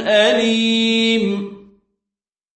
أليم